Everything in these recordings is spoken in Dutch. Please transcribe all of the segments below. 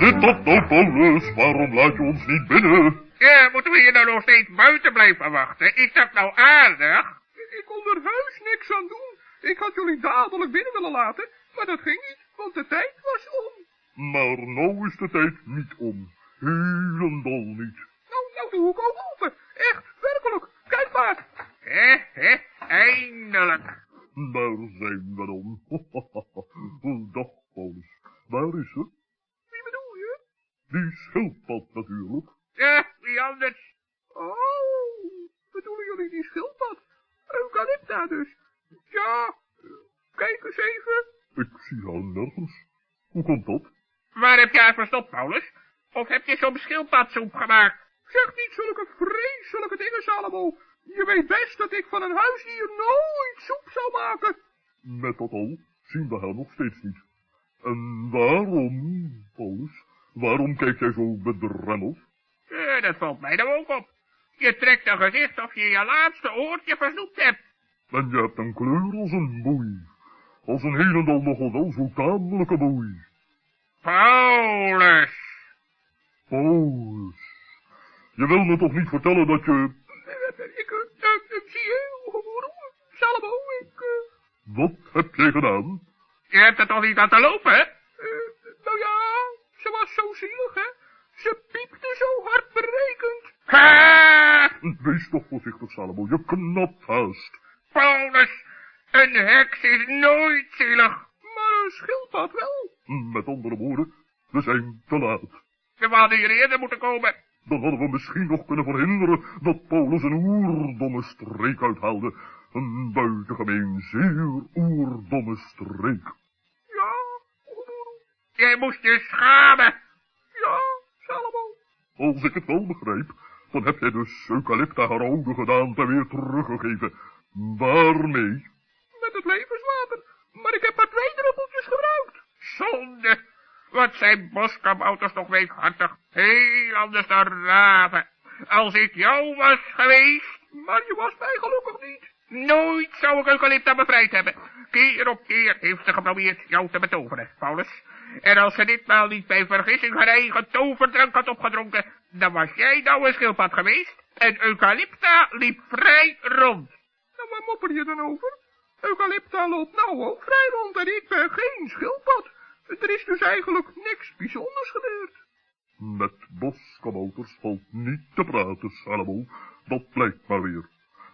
Zit dat nou, Paulus? Waarom laat je ons niet binnen? Ja, moeten we hier nou nog steeds buiten blijven wachten? Is dat nou aardig? Er heus niks aan doen. Ik had jullie dadelijk binnen willen laten, maar dat ging niet, want de tijd was om. Maar nou is de tijd niet om. Helemaal niet. Nou, nou doe ik ook open. Echt, werkelijk. Kijk maar. Hé, hé, eindelijk. Daar zijn we dan. Dag, Paulus. Waar is ze? Wie bedoel je? Die schildpad natuurlijk. Ja, wie anders? Oh, bedoelen jullie die schildpad? Eucalypta dus. Ja, kijk eens even. Ik zie haar nergens. Hoe komt dat? Waar heb je haar verstopt, Paulus? Of heb je zo'n schildpadsoep gemaakt? Zeg niet zulke vreselijke dingen, Salomo. Je weet best dat ik van een huisdier nooit soep zou maken. Met dat al zien we haar nog steeds niet. En waarom, Paulus, waarom kijk jij zo bedremmeld? Ja, dat valt mij nou ook op. Je trekt een gezicht of je je laatste oortje versnoept hebt. En je hebt een kleur als een boei. Als een helemaal nogal wel zo tamelijke boei. Paulus. Paulus, je wil me toch niet vertellen dat je... Ik, uh, zie je, moeder, Salomo, ik. Wat heb jij gedaan? Je hebt er toch niet te lopen, hè? nou ja, ze was zo zielig, hè. Ze piepte zo hardberekend. Ha! Wees toch voorzichtig, Salomo, je knapt haast. Paulus, een heks is nooit zielig. Maar een schildpad wel. Met andere woorden, we zijn te laat. We hadden hier eerder moeten komen. Dan hadden we misschien nog kunnen verhinderen dat Paulus een oerdomme streek uithaalde. Een buitengemeen zeer oerdomme streek. Ja. Jij moest je schamen. Ja, Salomo. Als ik het wel begrijp, dan heb jij dus Eucalypta haar oude gedaante weer teruggegeven. Waarmee? Met het levenswater. Maar ik heb maar twee druppeltjes gebruikt. Zonde. Wat zijn boskabouters toch weekhartig. Heel anders dan raven. Als ik jou was geweest... Maar je was mij gelukkig niet. Nooit zou ik Eucalypta bevrijd hebben. Keer op keer heeft ze geprobeerd jou te betoveren, Paulus. En als ze ditmaal niet bij vergissing haar eigen toverdrank had opgedronken, dan was jij nou een schildpad geweest en Eucalypta liep vrij rond. Waar mopper je dan over? Eucalypta loopt nou ook vrij rond en ik ben geen schildpad. Er is dus eigenlijk niks bijzonders gebeurd. Met boskabouters valt niet te praten, Salomo. Dat blijkt maar weer.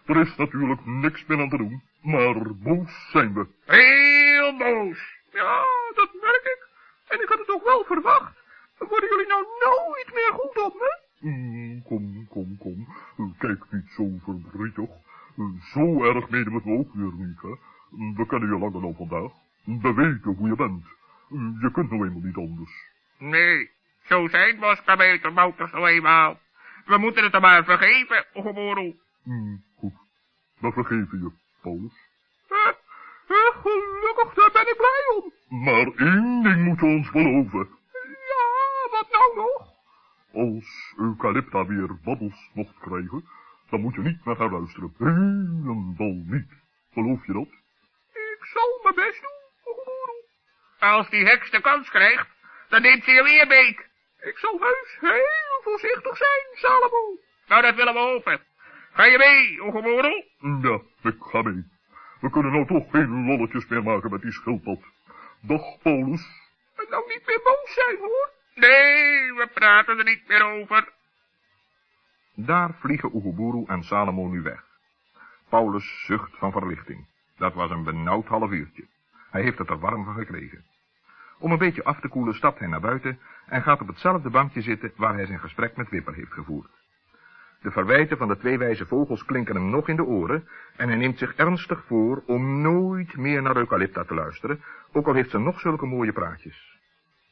Er is natuurlijk niks meer aan te doen, maar boos zijn we. Heel boos. Ja, dat merk ik. En ik had het toch wel verwacht. Worden jullie nou nooit meer goed op me? Mm, kom, kom, kom. Kijk niet zo verdrietig. Zo erg menen we het ook weer niet, hè. We kennen je langer dan vandaag. We weten hoe je bent. Je kunt nou eenmaal niet anders. Nee, zo zijn boskabouters nou eenmaal. We moeten het er maar vergeven, Oegeboeroe. Mm, goed. We vergeven je, Paulus. Eh, eh, gelukkig, daar ben ik blij om. Maar één ding moet je ons beloven. Ja, wat nou nog? Als Eucalypta weer babbels mocht krijgen, dan moet je niet naar haar luisteren. Helemaal niet. Geloof je dat? Ik zal mijn best doen, Oegeboeroe. Als die heks de kans krijgt, dan neemt ze je weer beet. Ik zal heus heel voorzichtig zijn, Salomo. Nou, dat willen we hopen. Ga je mee, Oegeboeroe? Ja, ik ga mee. We kunnen nou toch geen lolletjes meer maken met die schildpad. Dag, Paulus. En nou niet meer boos zijn, hoor. Nee, we praten er niet meer over. Daar vliegen Oeguburu en Salomo nu weg. Paulus zucht van verlichting. Dat was een benauwd half uurtje. Hij heeft het er warm van gekregen. Om een beetje af te koelen stapt hij naar buiten en gaat op hetzelfde bankje zitten waar hij zijn gesprek met Wipper heeft gevoerd. De verwijten van de twee wijze vogels klinken hem nog in de oren en hij neemt zich ernstig voor om nooit meer naar Eucalypta te luisteren, ook al heeft ze nog zulke mooie praatjes.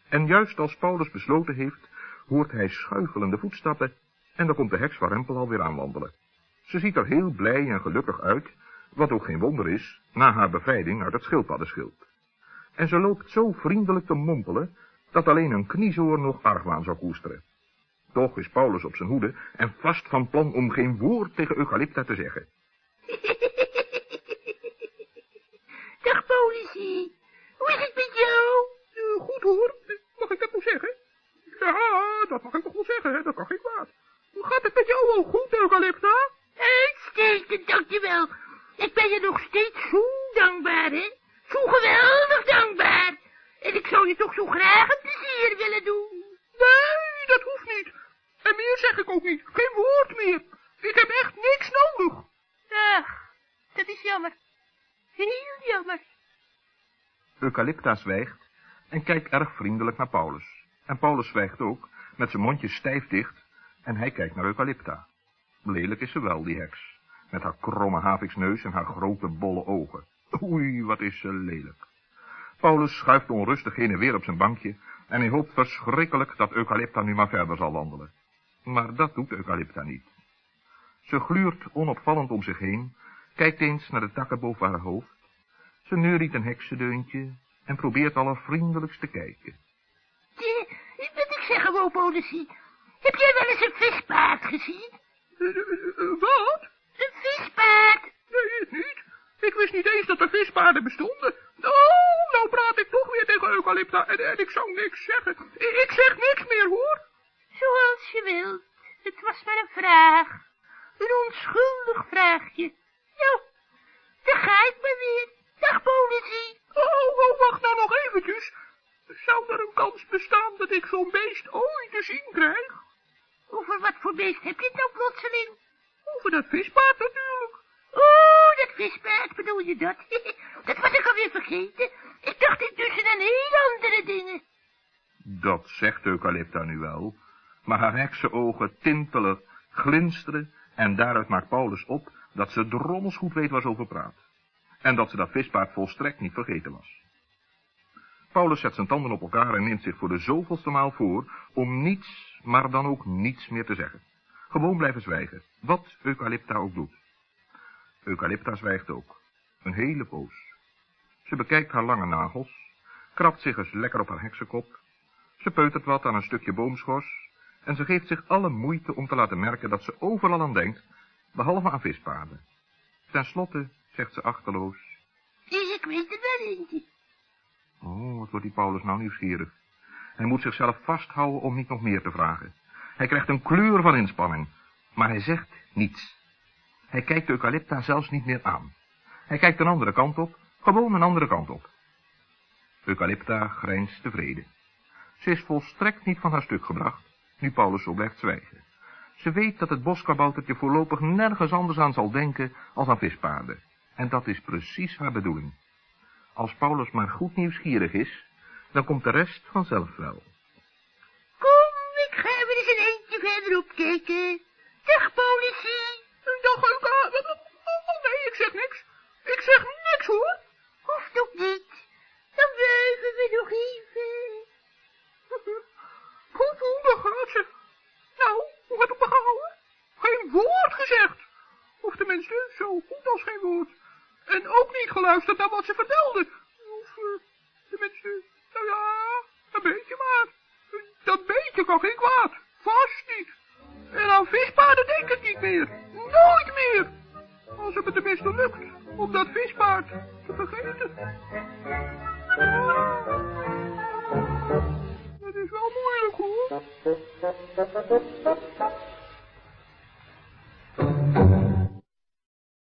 En juist als Paulus besloten heeft, hoort hij schuifelende voetstappen en dan komt de heks van Rempel alweer aanwandelen. Ze ziet er heel blij en gelukkig uit, Wat ook geen wonder is, na haar bevrijding uit het schildpaddenschild. En ze loopt zo vriendelijk te mompelen, dat alleen een kniezoor nog argwaan zou koesteren. Toch is Paulus op zijn hoede en vast van plan om geen woord tegen Eucalypta te zeggen. Dag, politie. Hoe is het met jou? Uh, goed hoor, mag ik dat nog zeggen? Ja, dat mag ik nog wel zeggen, hè? dat kan geen kwaad. Gaat het met jou ook goed, Eucalypta? Uitstekend, dankjewel. Ik ben je nog steeds zo dankbaar, hè? Zo geweldig dankbaar. En ik zou je toch zo graag een plezier willen doen. Nee, dat hoeft niet. En meer zeg ik ook niet. Geen woord meer. Ik heb echt niks nodig. Ach, dat is jammer. Heel jammer. Eucalypta zwijgt en kijkt erg vriendelijk naar Paulus. En Paulus zwijgt ook, met zijn mondje stijf dicht, en hij kijkt naar Eucalypta. Lelijk is ze wel, die heks, met haar kromme haviksneus en haar grote bolle ogen. Oei, wat is ze lelijk. Paulus schuift onrustig heen en weer op zijn bankje, en hij hoopt verschrikkelijk dat Eucalypta nu maar verder zal wandelen. Maar dat doet Eucalypta niet. Ze gluurt onopvallend om zich heen, kijkt eens naar de takken boven haar hoofd. Ze neuriet een heksendeuntje en probeert allervriendelijkst te kijken. Tje, wat ik zeggen wou, politie. Heb jij wel eens een vispaard gezien? Uh, uh, wat? Een vispaard? Nee, niet. Ik wist niet eens dat er vispaarden bestonden. Oh, nou praat ik toch weer tegen Eucalypta en, en ik zou niks zeggen. Ik, ik zeg niks meer, hoor. Zoals je wilt. Het was maar een vraag. Een onschuldig vraagje. Nou, daar ga ik maar weer. Dag, politie. Oh, oh, wacht nou nog eventjes. Zou er een kans bestaan dat ik zo'n beest ooit te zien krijg? Over wat voor beest heb je het nou plotseling? Over dat vispaard natuurlijk. Oh, dat vispaard, bedoel je dat? dat was ik alweer vergeten. Ik dacht intussen aan heel andere dingen. Dat zegt Eucalypta nu wel, maar haar heksenogen tintelen, glinsteren, en daaruit maakt Paulus op dat ze drommels goed weet waar ze over praat. En dat ze dat vispaard volstrekt niet vergeten was. Paulus zet zijn tanden op elkaar en neemt zich voor de zoveelste maal voor om niets, maar dan ook niets meer te zeggen. Gewoon blijven zwijgen, wat Eucalypta ook doet. Eucalypta zwijgt ook, een hele poos. Ze bekijkt haar lange nagels, krabt zich eens lekker op haar heksenkop, ze peutert wat aan een stukje boomschors, en ze geeft zich alle moeite om te laten merken dat ze overal aan denkt, behalve aan vispaarden. Ten slotte zegt ze achterloos. Ik weet er wel eentje. Oh, wat wordt die Paulus nou nieuwsgierig. Hij moet zichzelf vasthouden om niet nog meer te vragen. Hij krijgt een kleur van inspanning, maar hij zegt niets. Hij kijkt de Eucalypta zelfs niet meer aan. Hij kijkt een andere kant op, gewoon een andere kant op. Eucalypta grijnst tevreden. Ze is volstrekt niet van haar stuk gebracht, nu Paulus zo blijft zwijgen. Ze weet dat het boskaboutertje voorlopig nergens anders aan zal denken als aan vispaarden. En dat is precies haar bedoeling. Als Paulus maar goed nieuwsgierig is, dan komt de rest vanzelf wel. Kom, ik ga weer eens een eentje verderop kijken. Dag, politie. Dag, Euca. Oh, nee, ik zeg niks. Ik zeg niks, hoor. Hoeft ook niet. Dan blijven we nog even. Goed, hoe, daar gaat ze. Nou, hoe heb ik me gehouden? Geen woord gezegd. Of tenminste, zo goed als geen woord. En ook niet geluisterd naar wat ze vertelde. Of, nou ja, een beetje maar. Dat beetje kan geen kwaad. Vast niet. En aan vispaarden denk ik niet meer. Nooit meer. Als het me tenminste lukt om dat vispaard te vergeten. Het is wel moeilijk hoor.